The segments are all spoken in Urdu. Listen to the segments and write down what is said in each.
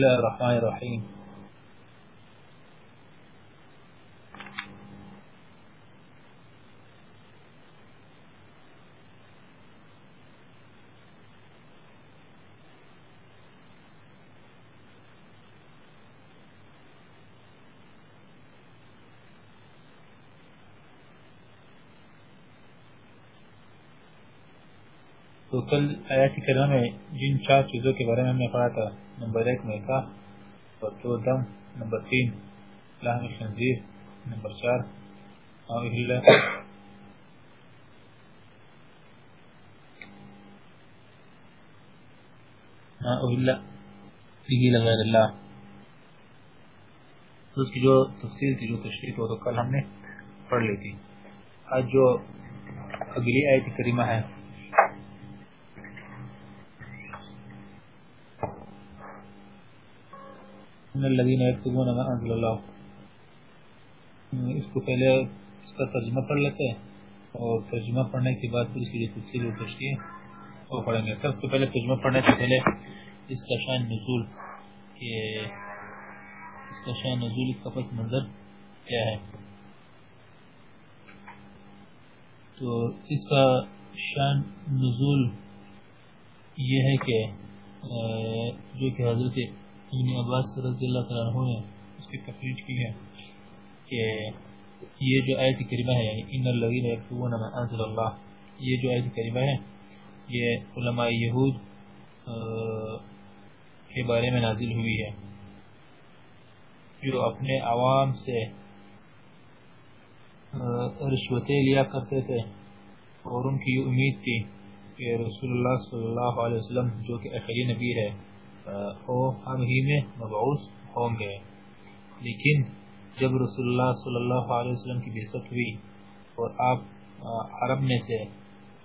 الله الرحمن الرحيم. تو کل آیات کریمہ میں جن چار چیزوں کے بارے میں ہم نے پڑھا تھا، نمبر ایک میکا اور دو دم، نمبر تین لحم خنزیر، نمبر چار اہل اہل غیر اللہ تو اس کی جو تفصیل تھی، جو تشریف ہو تو کل ہم نے پڑھ لی تھی۔ آج جو اگلی آیت کریمہ ہے الذين يكتبون ما انزل الله. اس کو پہلے اس کا ترجمہ پڑھ لیتے ہیں اور ترجمہ پڑھنے کے بعد پھر اس کی تفصیل و تشریح وہ پڑھیں گے۔ سب سے پہلے ترجمہ پڑھنے سے پہلے اس کا شان نزول کہ اس کا شان نزول اس کا پس منظر کیا ہے۔ تو اس کا شان نزول یہ ہے کہ جو کہ حضرت ابن عباس رضی اللہ تعالیٰ عنہ نے اس کی تفریج کی ہے کہ یہ جو آیت کریمہ ہے یعنی ان الذین یکتبون ما انزل اللہ، یہ جو آیت کریمہ ہے، یہ علماء یہود کے بارے میں نازل ہوئی ہے۔ جو اپنے عوام سے رشوتیں لیا کرتے تھے اور ان کی امید تھی کہ رسول اللہ صلی اللہ علیہ وسلم، جو کہ اخری نبی ہے ہو، ہم ہی میں مبعوث ہوں گے لیکن جب رسول اللہ صلی اللہ علیہ وسلم کی بیست ہوئی اور آپ عرب میں سے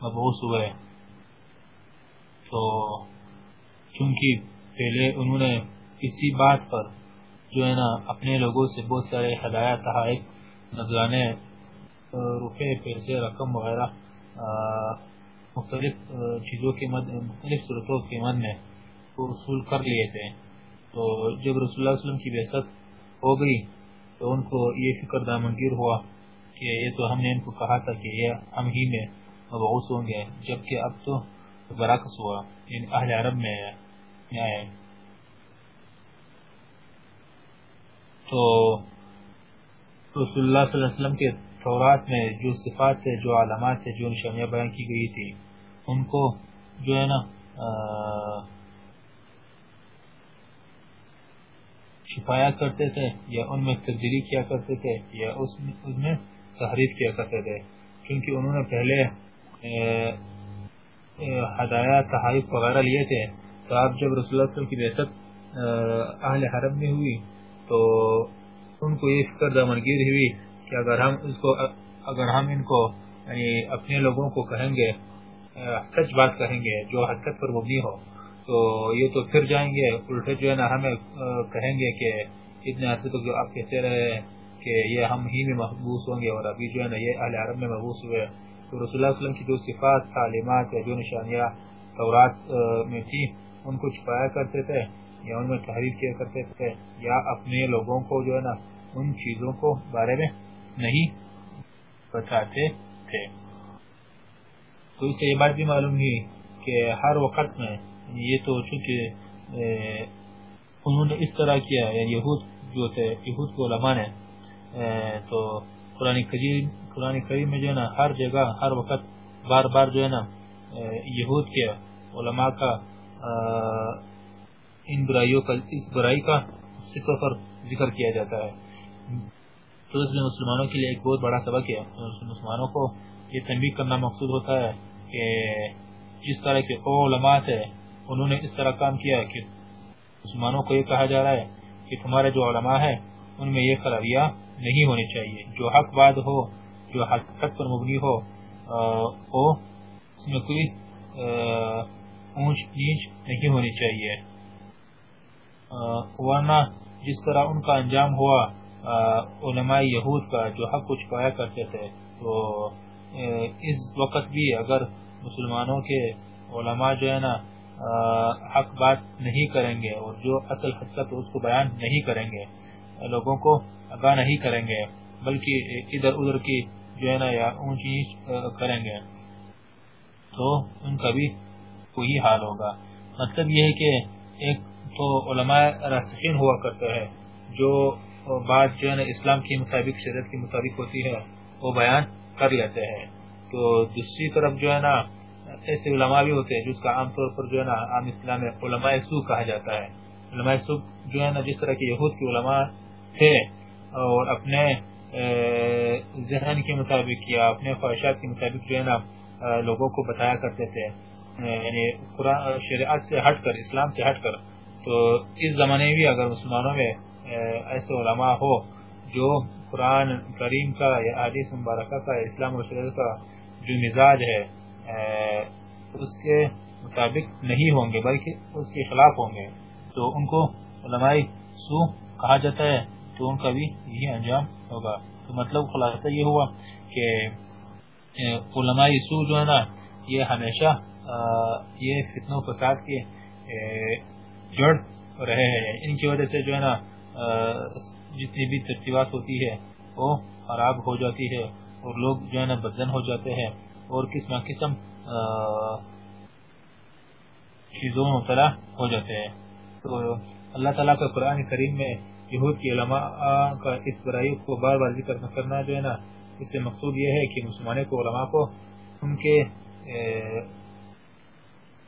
مبعوث ہوئے، تو چونکہ پہلے انہوں نے کسی بات پر جو ہے نا، اپنے لوگوں سے بہت سارے ہدایات تحائف نذرانے روپے پیسے رقم وغیرہ مختلف چیزوں کے مد، مختلف صورتوں کے مد میں کو وصول کر لیے تھے۔ تو جب رسول اللہ علیہ وسلم کی بحثت ہو گئی، تو ان کو یہ فکر دامنگیر ہوا کہ یہ تو ہم نے ان کو کہا تھا کہ یہ ہم ہی میں مبعوث ہوں گے، جبکہ اب تو برعکس ہوا یعنی اہل عرب میں آئے۔ تو رسول اللہ صلی اللہ علیہ وسلم کے تورات میں جو صفات تھے، جو علامات تھے، جو نشانیاں بیان کی گئی تھی ان کو جو ہے نا چھپایا کرتے تھے یا ان میں تبدیلی کیا کرتے تھے یا اس میں تحریف کیا کرتے تھے؟ کیونکہ انہوں نے پہلے ہدایات تحائف وغیرہ لیے تھے۔ تو آپ جب رسول اللہ وسلم کی بحثت اہل حرم میں ہوئی، تو ان کو یہ فکر دامنگیر ہوئی کہ اگر ہم اس کو، اگر ہم ان کو یعنی اپنے لوگوں کو کہیں گے سچ بات کہیں گے جو حقیقت پر مبنی ہو۔ تو یہ تو پھر جائیں گے الٹے جو ہے نا ہمیں کہیں گے کہ اتنے عرصے تک جو آپ کہتے رہے کہ یہ ہم ہی میں محبوس ہوں گے اور ابھی جو ہے نا یہ اہل عرب میں محبوس ہوئے تو رسول اللہ علیہ وسلم کی جو صفات، تعلیمات یا جو نشانیاں تورات میں تھی ان کو چھپایا کرتے تھے یا ان میں تحریر کیا کرتے تھے یا اپنے لوگوں کو جو ہے نا ان چیزوں کو بارے میں نہیں بتاتے تھے۔ تو اس سے یہ بات بھی معلوم ہوئی کہ ہر وقت میں یہ تو چونکہ انہوں نے اس طرح کیا یعنی یہود جو تھے، یہود کو علماء نے تو قرآن کریم قرآن کریم میں جو ہے نا، ہر جگہ، ہر وقت بار بار جو ہے نا یہود کے علماء کا ان برائیوں کا، اس برائی کا صفر پر ذکر کیا جاتا ہے۔ تو اس میں مسلمانوں کے لیے ایک بہت بڑا سبق ہے مسلمانوں کو یہ تنبیہ کرنا مقصود ہوتا ہے کہ جس طرح کے علماء تھے انہوں نے اس طرح کام کیا کہ مسلمانوں کو یہ کہا جا رہا ہے کہ تمہارے جو علماء ہیں، ان میں یہ خرابیاں نہیں ہونی چاہیے۔ جو حق بات ہو، جو حقیقت پر مبنی ہو وہ اس میں کوئی اونچ نیچ نہیں ہونی چاہیے۔ ورنہ جس طرح ان کا انجام ہوا علماء یہود کا جو حق کچھ پایا کرتے تھے، تو اس وقت بھی اگر مسلمانوں کے علماء جو ہے نا حق بات نہیں کریں گے اور جو اصل حقیقت اس کو بیان نہیں کریں گے، لوگوں کو آگاہ نہیں کریں گے، بلکہ ادھر ادھر کی جو ہے نا یا اونچی کریں گے۔ تو ان کا بھی کوئی حال ہوگا۔ مطلب یہ ہے کہ ایک تو علماء راسخین ہوا کرتے ہیں، جو بات جو ہے نا اسلام کے مطابق، شریعت کے مطابق ہوتی ہے، وہ بیان کر لیتے ہیں۔ تو دوسری طرف جو ہے نا ایسے علماء بھی ہوتے ہیں جس کا عام طور پر جو ہے نا عام اسلام میں علماء سو کہا جاتا ہے۔ علماء سو جو ہے نا جس طرح کے یہود کے علماء تھے اور اپنے ذہن کے مطابق یا اپنے خواہشات کے مطابق جو ہے نا لوگوں کو بتایا کرتے تھے۔ یعنی قرآن، شریعت سے ہٹ کر، اسلام سے ہٹ کر۔ تو اس زمانے بھی اگر مسلمانوں میں ایسے علماء ہو جو قرآن کریم کا یا حدیث مبارکہ کا، اسلام و شریعت کا جو مزاج ہے اس کے مطابق نہیں ہوں گے، بلکہ اس کے خلاف ہوں گے۔ تو ان کو علماء سو کہا جاتا ہے تو ان کا بھی یہی انجام ہوگا۔ تو مطلب خلاصہ یہ ہوا کہ علماء سو جو ہے نا، یہ ہمیشہ یہ فتن و فساد کے جڑ رہے ہیں۔ ان کی وجہ سے جو ہے نا جتنی بھی ترتیبات ہوتی ہے، وہ خراب ہو جاتی ہے اور لوگ جو ہے نا بدن ہو جاتے ہیں۔ اور قسم قسم چیزوں میں مبتلا ہو جاتے ہیں۔ تو اللہ تعالیٰ کا قرآن کریم میں یہود کی علماء کا اس برائی کو بار بار ذکر کرنا جو ہے نا، اس سے مقصود یہ ہے کہ مسلمانے کو، علماء کو ان کے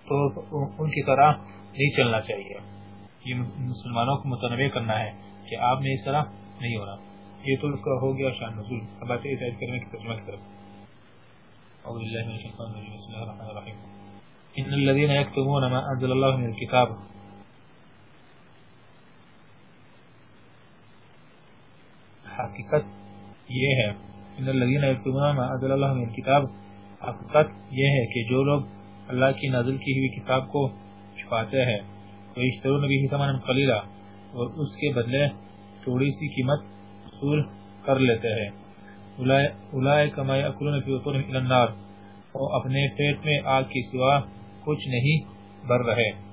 تو ان کی طرح نہیں چلنا چاہیے۔ یہ مسلمانوں کو متنوع کرنا ہے کہ آپ نے اس طرح نہیں ہونا۔ یہ تو اس کا ہو گیا شان نزول۔ اب آتے ہیں کرنے کی ترجمہ کی طرف۔ اعوذ باللہ من الشیطان الرجیم بسم اللہ الرحمن الرحیم ان الذين يكتمون ما انزل الله من الكتاب حقیقت یہ ہے. ان الذين يكتمون ما انزل الله من الكتاب حقیقت یہ ہے کہ جو لوگ اللہ کی نازل کی ہوئی کتاب کو چھپاتے ہیں تو اشترون بھی ثمنا قلیلا اور اس کے بدلے تھوڑی سی قیمت حصول کر لیتے ہیں۔ اولائے کما یاکلون فی بطونہم الی النار۔ وہ اپنے پیٹ میں آگ کی سوا کچھ نہیں بر رہے۔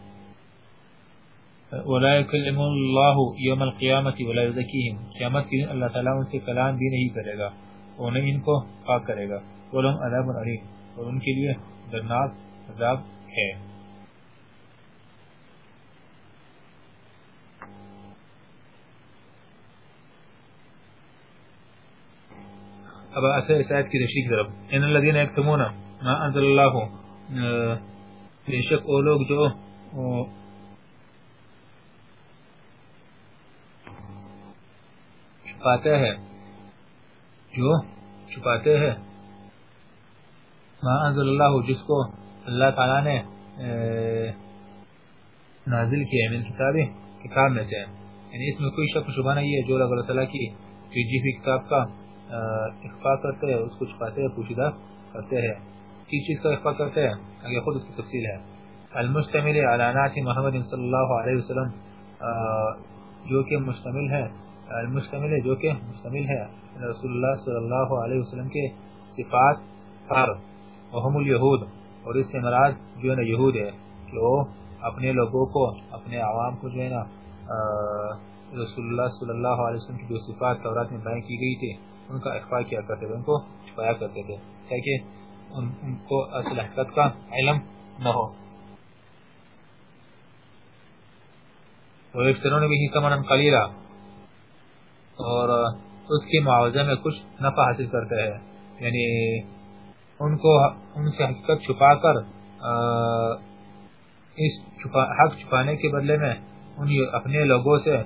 ولا يكلم الله يوم القيامه ولا يزكيهم قیامت کے دن اللہ تعالی ان سے کلام بھی نہیں کرے گا۔ اور نہ ان کو پاک کرے گا۔ ولهم عذاب علیم۔ اور ان کے لیے دردناک عذاب ہے۔ اب اثر اس آیت کی تشریح طرف ان الذين يكتمون ما انزل الله بے شک وہ لوگ جو چھپاتے ہیں، جو چھپاتے ہیں، ما انزل اللہ، جس کو اللہ تعالی نے نازل کیا من یعنی کتاب کتاب میں سے یعنی اس میں کوئی شک شبہ نہیں ہے، جو اللہ تعالی کی جی ہوئی کتاب کا اخفا کرتے ہیں، اس کو چھپاتے ہیں، پوشیدہ کرتے ہیں۔ کس چیز کا اخفا کرتے ہیں؟ اگر خود اس کی تفصیل ہے۔ المستمل علانات محمد صلی اللہ علیہ وسلم جو کہ مشتمل ہے۔ المستمل ہے جو کہ مشتمل ہے۔ رسول اللہ صلی اللہ علیہ وسلم کے صفات پر۔ وهم الیہود اور اس سے مراد جو ہے نا، یہود ہے۔ کہ وہ اپنے لوگوں کو، اپنے عوام کو جو ہے نا رسول اللہ صلی اللہ علیہ وسلم کی جو صفات تورات میں بیان کی گئی تھی۔ ان کا اخفاء کیا کرتے تھے ان کو چھپایا کرتے تھے۔ تاکہ ان, ان کو اصل حقیقت کا علم نہ ہو۔ وہ ایک نے بھی کمن قلیلہ۔ اور اس کے معاوضہ میں کچھ نفع حاصل کرتے ہیں۔ یعنی ان کو ان سے حقیقت چھپا کر اس چھپا حق چھپانے کے بدلے میں ان اپنے لوگوں سے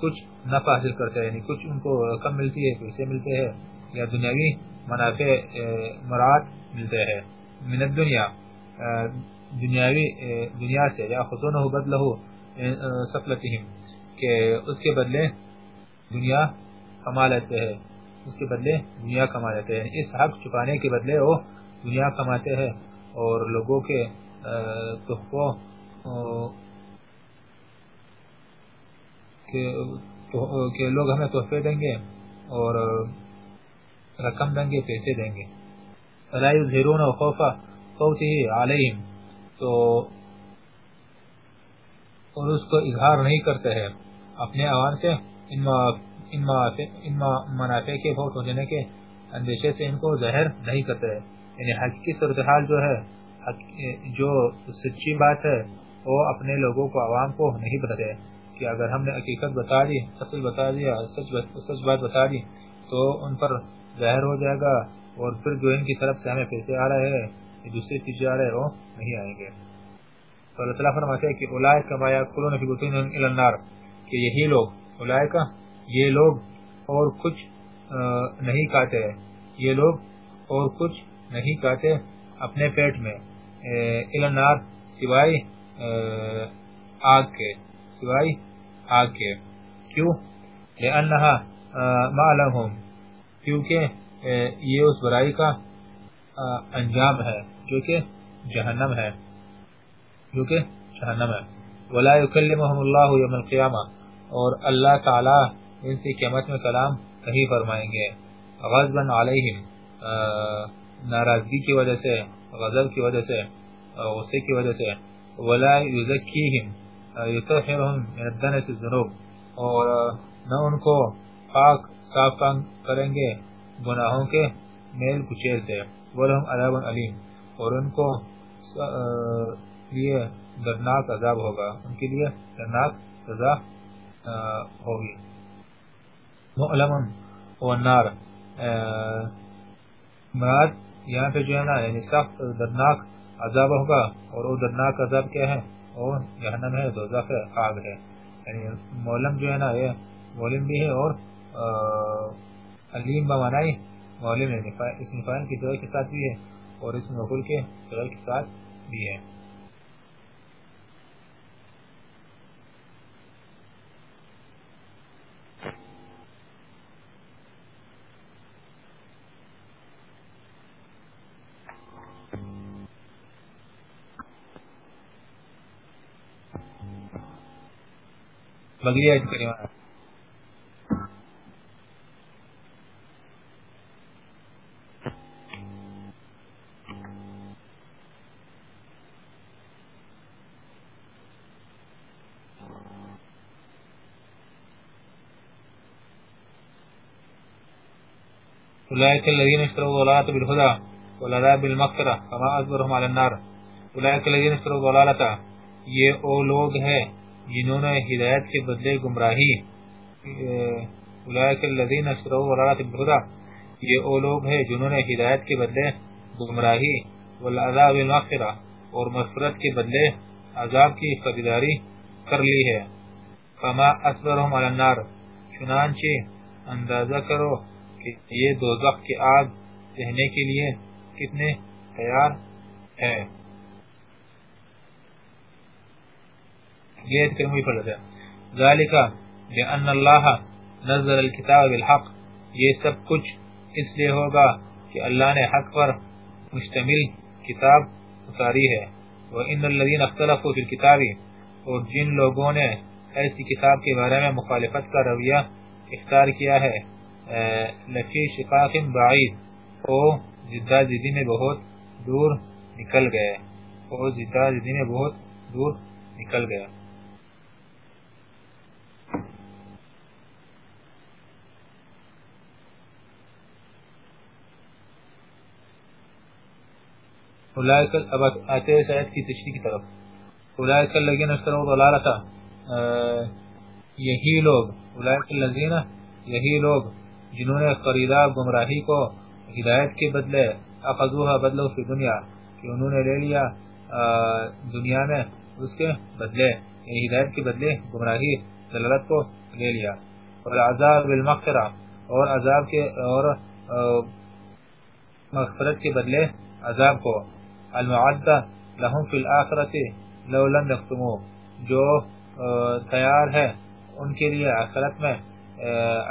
کچھ نفع حاصل کرتے ہیں یعنی کچھ ان کو کم ملتی ہے، پیسے ملتے ہیں، یا دنیاوی منافع مراد ملتے ہیں۔ من الدنیا دنیاوی دنیا سے، یا خزونہ بدلہ سفلتہم، کہ اس کے بدلے دنیا کما لیتے ہیں۔ اس کے بدلے دنیا کما لیتے ہیں۔ یعنی اس حق چھپانے کے بدلے وہ دنیا کماتے ہیں اور لوگوں کے تحفوں کہ لوگ ہمیں تحفے دیں گے اور رقم دیں گے، پیسے دیں گے۔ لا یظہرون خوف صوته علیہم تو اور اس کو اظہار نہیں کرتے ہیں۔ اپنے عوام سے، ان منافع کے بہت ہونے کے اندیشے سے ان کو ظاہر نہیں کرتے ہیں۔ یعنی حقیقی صورتحال جو ہے جو سچی بات ہے، وہ اپنے لوگوں کو، عوام کو نہیں بتاتے کہ اگر ہم نے حقیقت بتا دی اصل بتا دیا سچ سچ بات بتا دی، تو ان پر ظاہر ہو جائے گا اور پھر جو ان کی طرف سے ہمیں پیسے آ رہے ہیں دوسرے چیزیں آ رہے وہ نہیں آئیں گے۔ تو اللہ تعالیٰ فرماتے ہیں کہ اولائے کا مایا کلون فی بطون النار، کہ یہی لوگ اولائے کا یہ لوگ اور کچھ نہیں کاتے یہ لوگ اور کچھ نہیں کاتے اپنے پیٹ میں النار، سوائے آگ کے، سوائے آگ کے کیوں؟ لأنها معلوم کیونکہ یہ اس برائی کا انجام ہے، جو کہ جہنم ہے۔ جو کہ جہنم ہے۔ ولا يكلمهم الله يوم القيامه اور اللہ تعالی ان سے قیامت میں کلام نہیں فرمائیں گے۔ غضبا علیہم ناراضگی کی وجہ سے، غضب کی وجہ سے غصے کی وجہ سے۔ ولا یزکیہم یطہرہم من الدنس الذنوب اور نہ ان کو پاک صاف کریں گے، گناہوں کے میل کچیر سے۔ ولہم عذاب علیم اور ان کو لیے دردناک عذاب ہوگا۔ ان کے لیے دردناک سزا ہوگی۔ مؤلم والنار۔ مراد یہاں پہ جو ہے نا یعنی سخت دردناک عذاب ہوگا۔ اور وہ دردناک عذاب کیا ہے؟ اور جہنم ہے، دوزخ ہے، آگ ہے۔ یعنی مولم جو ہے نا، یہ مولم بھی ہے اور علیم بمانائی مولم ہے اس نفائن کی جگہ کے ساتھ بھی ہے اور اس مغل کے جگہ کے ساتھ بھی ہے۔ بگلی آیت کریمہ أولئك الذين اشتروا ضلالة بالهدى والعذاب بالمغفرة فما أصبرهم على النار۔ أولئك الذين اشتروا ضلالة یہ او لوگ ہیں جنہوں نے ہدایت کے بدلے گمراہی اولئک الذین اشتروا ضلالة بالهدى یہ او لوگ ہیں جنہوں نے ہدایت کے بدلے گمراہی، والعذاب بالمغفرة اور مغفرت کے بدلے عذاب کی خریداری کر لی ہے۔ فما اصبرهم على النار، چنانچہ اندازہ کرو کہ یہ دوزخ کی آگ سہنے کے لیے کتنے تیار ہے یہ کرمی پڑھ رہا ہے۔ ذالکہ لأن اللہ نزل الكتاب بالحق۔ یہ سب کچھ اس لیے ہوگا کہ اللہ نے حق پر مشتمل کتاب اتاری ہے۔ وَإِنَّ الَّذِينَ اخْتَلَفُوا فِي الْكِتَابِ اور جن لوگوں نے ایسی کتاب کے بارے میں مخالفت کا رویہ اختار کیا ہے لفی شقاق بعید، او زدہ زدی میں بہت دور نکل گئے۔ او زدہ زدی میں بہت دور نکل گئے۔ اولئک اب آتے ہیں سید کی تشریح کی طرف. اولئک اللذین اشتروا ضلالتا یہی لوگ اولئک اللذین یہی لوگ جنہوں نے خریدا گمراہی کو ہدایت کے بدلے، اخذوها بدلو فی دنیا، کہ انہوں نے لے لیا دنیا میں اس کے بدلے یعنی ہدایت کے بدلے، گمراہی دلالت کو لے لیا۔ اور عذاب بالمغفرہ اور عذاب کے، اور مغفرت کے بدلے، عذاب کو۔ المعدہ لہم فی الاخرت لو لم یختمو جو تیار ہے ان کے لیے آخرت میں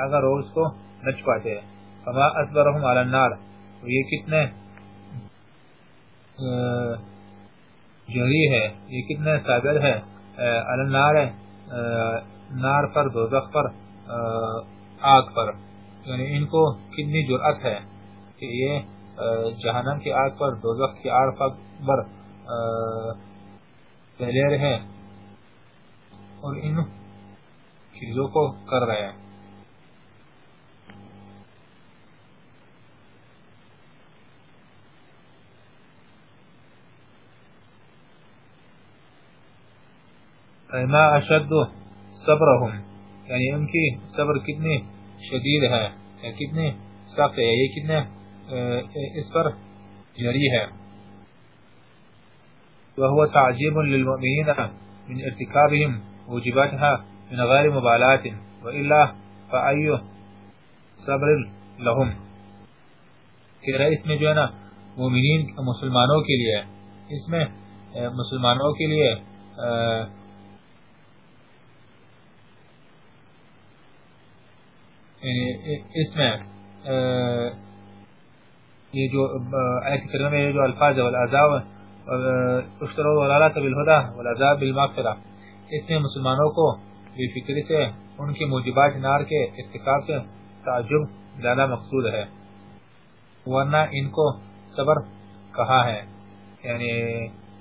اگر وہ اس کو نہ چھپاتے فما اصبرهم علی النار. یہ کتنے جری ہے، یہ کتنے صابر ہے علی النار نار پر، دوزخ پر آگ پر. یعنی ان کو کتنی جرأت ہے کہ یہ جہنم کی آگ پر، دوزخ کی آگ پر پہلے رہے اور ان چیزوں کو کر رہے ہیں۔ ما اشد صبرهم یعنی ان کی صبر کتنی شدید ہے یا کتنی سخت ہے، یہ کتنے اس پر جری ہے۔ وهو تعجيب للمؤمنين من ارتكابهم وجباتها من غير مبالات وإلا فأي صبر لهم کہ اس میں جو ہے نا مومنین مسلمانوں کے لیے، اس میں مسلمانوں کے لیے یعنی اس میں یہ جو آیت کریمہ میں جو الفاظ ہے، والعذاب اشتروا ولالات بالہدا والعذاب بالمغفرہ۔ اس میں مسلمانوں کو بے فکری سے، ان کے موجبات نار کے اتقاب سے تعجب زیادہ مقصود ہے۔ ورنہ ان کو صبر کہا ہے؟ یعنی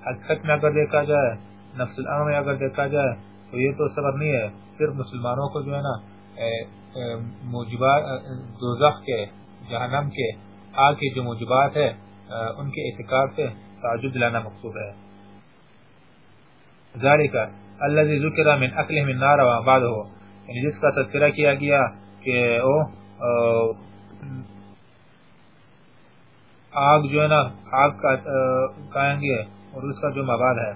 حقیقت میں اگر دیکھا جائے، نفس الامر میں اگر دیکھا جائے، تو یہ تو صبر نہیں ہے۔ صرف مسلمانوں کو جو ہے نا موجبات، دوزخ کے، جہنم کے آگ کے جو موجبات ہے ان کے اعتقاب سے تعجب لانا مقصود ہے۔ ذالک الذي ذکر من اکلہ من نار و بعد ہو۔ یعنی جس کا تذکرہ کیا گیا کہ او آگ جو ہے نا، آگ کا کہیں گے اور اس کا جو مباد ہے۔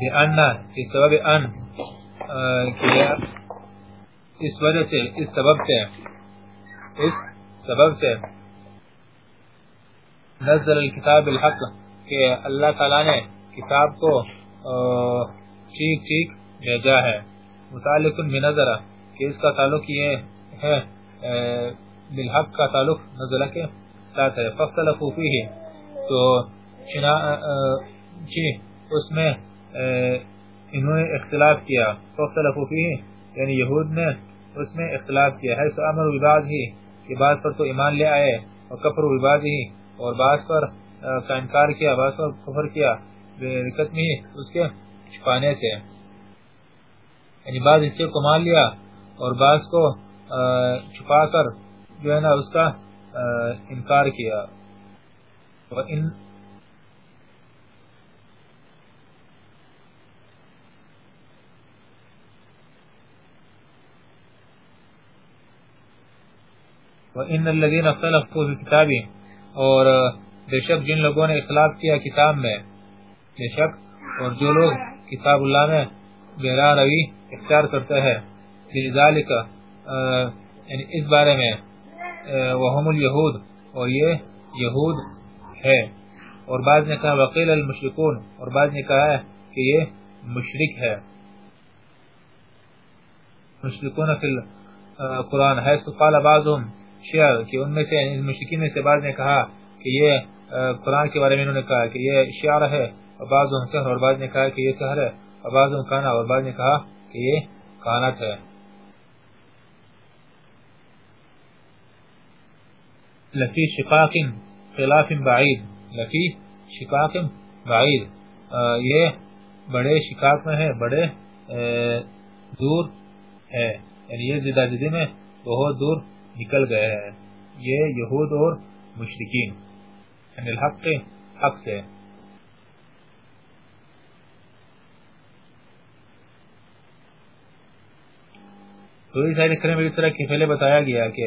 بأن اس سبب ان کہ اس وجہ سے، اس سبب سے، اس سبب سے نزل الكتاب الحق کہ اللہ تعالی نے کتاب کو ٹھیک ٹھیک بھیجا ہے۔ متعلق بنظر کہ اس کا تعلق یہ ہے بالحق کا تعلق نزل کے ساتھ ہے۔ فختلفوا فیہ، تو چنا جی اس میں انہوں نے اختلاف کیا۔ فختلف فیہ یعنی یہود نے اس میں اختلاف کیا ہے۔ امر وباد ہی کہ بعض پر تو ایمان لے آئے اور کفر وباد ہی اور بعض پر کا انکار کیا، بعض پر کفر کیا برکت میں اس کے چھپانے سے۔ یعنی بعض حصے کو مان لیا اور بعض کو چھپا کر جو ہے نا اس کا انکار کیا۔ ان وَإِنَّ الَّذِينَ اخْتَلَفُوا فِي الْكِتَابِ، اور، بے شک جن لوگوں نے اختلاف کیا کتاب میں، بے شک، اور جو لوگ کتاب اللہ میں بہرا روی اختیار کرتے ہیں لذالک یعنی اس بارے میں وہم الیہود اور یہ یہود ہے۔ اور بعض نے کہا وقیل المشرکون اور بعض نے کہا ہے کہ یہ مشرک ہے۔ مشرکون فی القرآن ہے، سقال بعضهم شیعہ کہ ان میں سے مشرکین میں سے بعض نے کہا کہ یہ قرآن کے بارے میں انہوں نے کہا کہ یہ شعر ہے، اور بعض سحر اور بعض نے کہا کہ یہ سحر ہے، اور بعض کانا اور بعض نے کہا کہ یہ کانت ہے۔ لفی شقاق خلاف بعید، لفی شقاق بعید۔ یہ بڑے شقاق میں ہے، بڑے دور ہے یعنی یہ زدہ جدی میں بہت دور نکل گئے ہیں۔ یہ یہود اور مشرقین یعنی الحق حق سے۔ تو اس آیت کریم میں اس طرح کی پہلے بتایا گیا کہ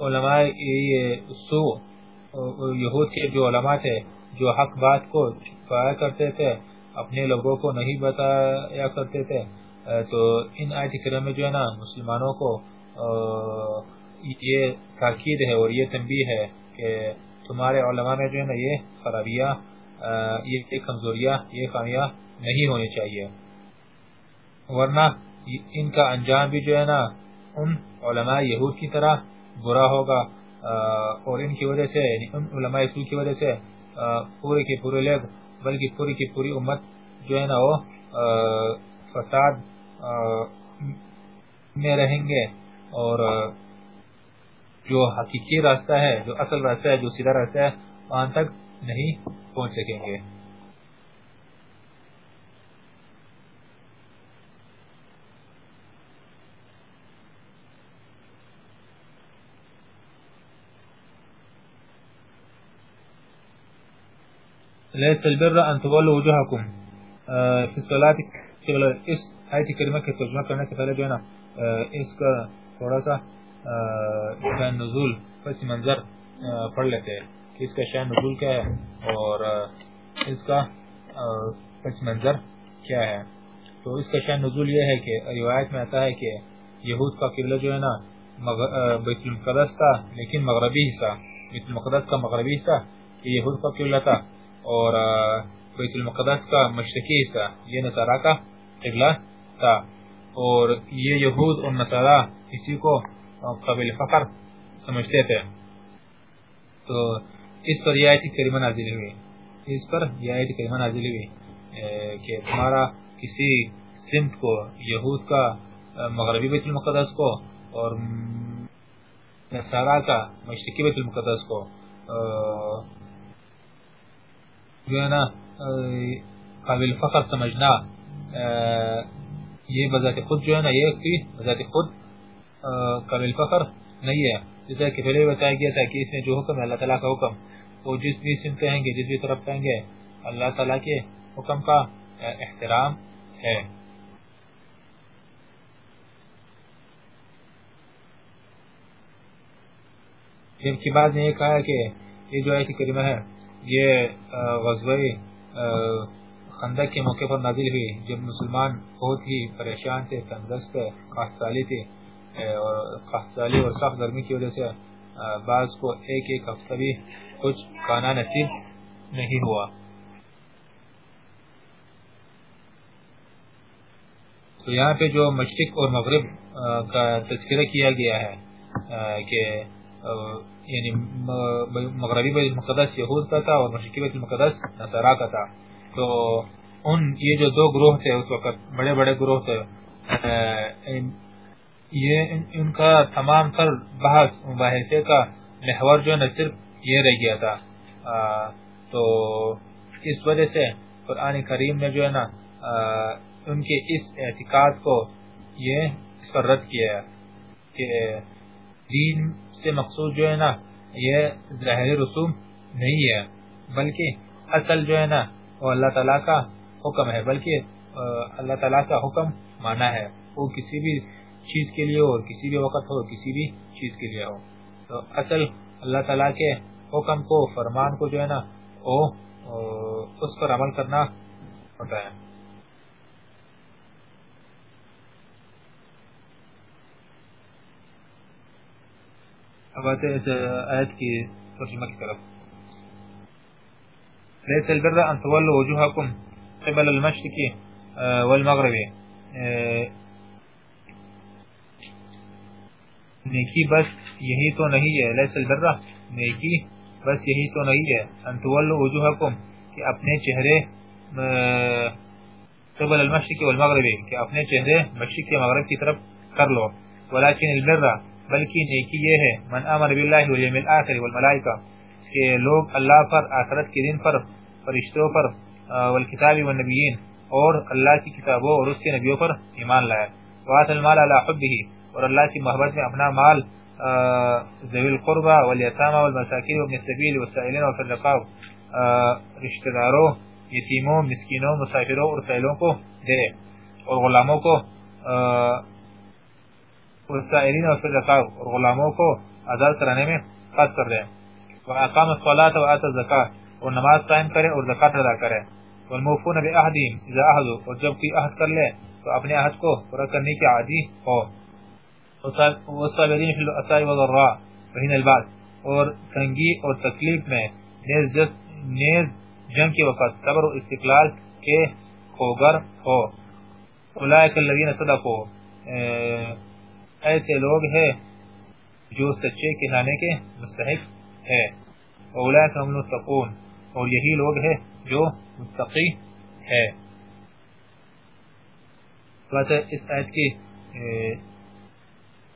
علماء یہ سو، یہود کے جو علماء تھے، جو حق بات کو چھپایا کرتے تھے، اپنے لوگوں کو نہیں بتایا کرتے تھے۔ تو ان آیت کریم میں جو ہے نا، مسلمانوں کو یہ تاکید ہے اور یہ تنبیہ ہے کہ تمہارے علماء میں جو ہے نا یہ خرابیاں یہ کمزوریاں، یہ خامیاں نہیں ہونی چاہیے۔ ورنہ ان کا انجام بھی جو ہے نا ان علماء یہود کی طرح برا ہوگا۔ اور ان کی وجہ سے یعنی ان علماء اصول کی وجہ سے پورے کے پورے لوگ، بلکہ پوری کی پوری امت جو ہے نا وہ فساد میں رہیں گے۔ اور جو حقیقی راستہ ہے، جو اصل راستہ ہے، جو سیدھا راستہ ہے، وہاں تک نہیں پہنچ سکیں گے۔ لیس البر ان تولوا وجوهكم في الصلاه اس آیت کریمہ کے ترجمہ کرنے سے پہلے جو ہے نا اس کا تھوڑا سا شان نزول، پس منظر پڑھ لیتے ہیں کہ اس کا شان نزول کیا ہے اور اس کا پس منظر کیا ہے۔ تو اس کا شان نزول یہ ہے کہ روایت میں آتا ہے کہ یہود کا قبلہ جو ہے نا بیت المقدس کا لیکن مغربی حصہ، بیت المقدس کا مغربی حصہ یہ یہود کا قبلہ تھا اور بیت المقدس کا مشرقی حصہ، یہ نصارہ کا قبلہ تھا۔ اور یہ یہود اور نصارہ اسی کو قبل فقر سمجھتے تھے۔ تو اس پر یہ آیت کریمہ نازل ہوئی۔ اس پر یہ آیت کریمہ نازل ہوئی کہ تمہارا کسی سمت کو، یہود کا، مغربی بیت المقدس کو، اور نصارہ کا، مشرقی بیت المقدس کو جو ہے نا قابل فخر سمجھنا یہ بذات خود جو ہے نا، یہ بذات خود قابل فخر نہیں ہے۔ جیسا کہ پہلے بتایا گیا تھا کہ اس میں جو حکم ہے، اللہ تعالیٰ کا حکم، وہ جس بھی سم کہیں گے، جس بھی طرف کہیں گے، اللہ تعالیٰ کے حکم کا احترام ہے۔ جب کی بعد نے یہ کہا کہ یہ جو آیت کریمہ ہے، یہ غزوہ خندق کے موقع پر نازل ہوئی۔ جب مسلمان بہت ہی پریشان تھے، تندرست سالی تھے سالی اور سخت گرمی کی وجہ سے بعض کو ایک ایک ہفتہ بھی کچھ کانا نصیب نہیں ہوا۔ تو یہاں پہ جو مشرق اور مغرب کا تذکرہ کیا گیا ہے کہ یعنی مغربی بیت المقدس یہود کا تھا اور مشرقی بیت المقدس نصارہ کا تھا۔ تو ان، یہ جو دو گروہ تھے، اس وقت بڑے بڑے گروہ تھے یہ ان کا تمام تر بحث مباحثے کا محور جو ہے صرف یہ رہ گیا تھا۔ تو اس وجہ سے قرآن کریم نے جو ہے نا ان کے اس اعتقاد کو یہ اس پر رد کیا ہے کہ دین سے مقصود جو ہے نا، یہ ظاہری رسوم نہیں ہے، بلکہ اصل جو ہے نا، وہ اللہ تعالیٰ کا حکم ہے، بلکہ اللہ تعالیٰ کا حکم مانا ہے۔ وہ کسی بھی چیز کے لیے ہو اور کسی بھی وقت ہو اور کسی بھی چیز کے لیے ہو۔ تو اصل اللہ تعالیٰ کے حکم کو، فرمان کو جو ہے نا، وہ، اس پر عمل کرنا ہوتا ہے۔ اب آتے ہیں آیت کی ترجمہ کی طرف۔ لیس البر ان تولوا وجوهكم قبل المشرق والمغرب۔ نیکی بس یہی تو نہیں ہے، لیس البر نیکی بس یہی تو نہیں ہے۔ ان تولوا وجوهكم کہ اپنے چہرے قبل المشرق والمغرب، کہ اپنے چہرے مشرق کے مغرب کی طرف کر لو۔ ولكن البر بلکہ نیکی یہ ہے، من امر باللہ والیوم الاخر والملائکہ، کہ لوگ اللہ پر، آخرت کے دن پر، فرشتوں پر والکتاب والنبیین، اور اللہ کی کتابوں اور اس کے نبیوں پر ایمان لائے۔ وات المال علی حبه اور اللہ کی محبت میں اپنا مال ذوی القربى والیتامى والمساکین وابن السبیل والسائلین وفي الرقاب رشتہ داروں، یتیموں، مسکینوں، مسافروں اور سائلوں کو دے اور غلاموں کو والسائلین وفی الرقاب اور غلاموں کو آزاد کرانے میں خاص کر دیں وَأَقَامَ الصَّلَاةَ وَآتَ الزَّكَاةَ اور نماز قائم کرے اور زکاة ادا کرے والموفون بِأَحْدِهِمْ اذا احدوا اور جب کوئی عہد کر لے تو اپنے عہد کو پورا کرنے کی عادی ہو۔ والضراء وحین البعض اور تنگی اور تکلیف میں نیز, نیز جنگ کے وقت صبر و استقلال کے خوگر ہو۔ اولئک الذین صدقوا۔ ایسے لوگ ہیں جو سچے کے کے مستحق ہے اولئک هم المتقون۔ اور یہی لوگ ہیں جو متقی ہے اچھا، اس آیت کی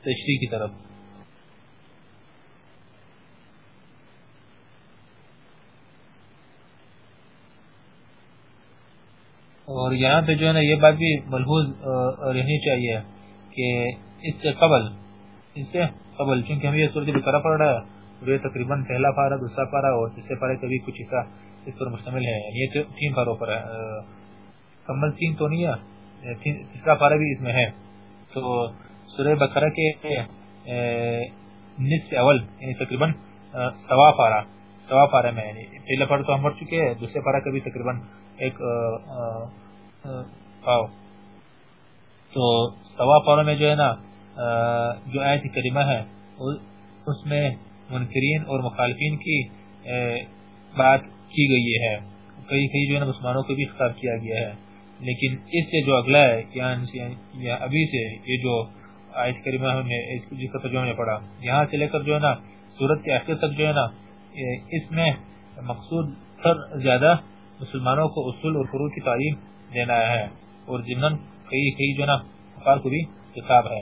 تشریح کی طرف۔ اور یہاں پہ جو ہے نا یہ بات بھی ملحوظ رہنی چاہیے کہ اس سے قبل، اس سے قبل، چونکہ ہم یہ صورت بکرہ پڑھ رہا ہے یہ تقریباً پہلا پارا دوسرا پارا اور تیسرے پارے کبھی کچھ حصہ اس پر مشتمل ہے۔ یعنی یہ تین پاروں پر ہے۔ کمل تین تو نہیں ہے تیسرا پارا بھی اس میں ہے۔ تو سورہ بقرہ کے نصف اول یعنی تقریباً سوا پارا سوا پارا میں یعنی پہلا پارا تو ہم پڑھ چکے ہیں، دوسرے پارا کا بھی تقریباً ایک پاؤ۔ تو سوا پارا میں جو ہے نا جو آیت کریمہ ہے اس میں منکرین اور مخالفین کی بات کی گئی ہے۔ کئی کئی جو ہے نا مسلمانوں کو بھی خطاب کیا گیا ہے۔ لیکن اس سے جو اگلا ہے یعنی، یعنی، یا ابھی سے، یہ جو آیت کریمہ نے جس کا ترجمہ نے پڑھا۔ یہاں سے لے کر جو ہے نا صورت کے آخر تک جو ہے نا اس میں مقصود سر زیادہ مسلمانوں کو اصول اور فروع کی تعلیم دینا ہے اور ضمن کئی کئی جو ہے نا افعال کو بھی کتاب ہے۔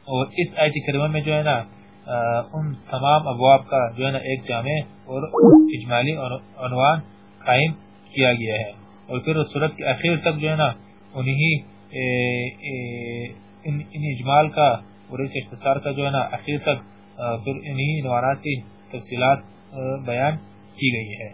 اور اس آیت کریمہ میں جو ہے نا ان تمام ابواب کا جو ہے نا ایک جامع اور اجمالی عنوان قائم کیا گیا ہے۔ اور پھر اس صورت کے اخیر تک جو ہے نا، انہی ان اجمال کا اور اس اختصار کا جو ہے نا اخیر تک پھر انہی عنوانات کی تفصیلات بیان کی گئی ہے۔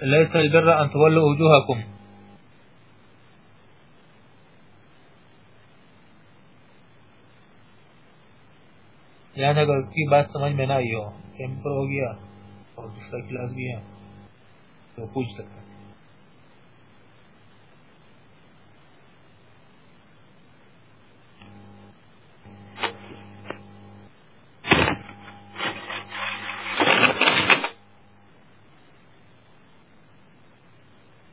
ليس البر ان تولوا وجوهكم. یعنی اگر کی بات سمجھ میں نہ آئی ہو ٹیمپر ہو گیا اور دوسرا کلاس بھی ہے، تو پوچھ سکتا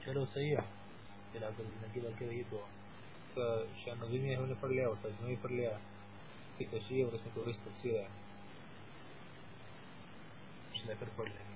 چلو صحیح ہے پھر اگر کے رہی تو شاہ نظیر میں ہم نے پڑھ لیا اور ترجمہ بھی پڑھ لیا کی تشریح اور اس میں تھوڑی تفصیل ہے۔ اس لے کر پڑھ لیں گے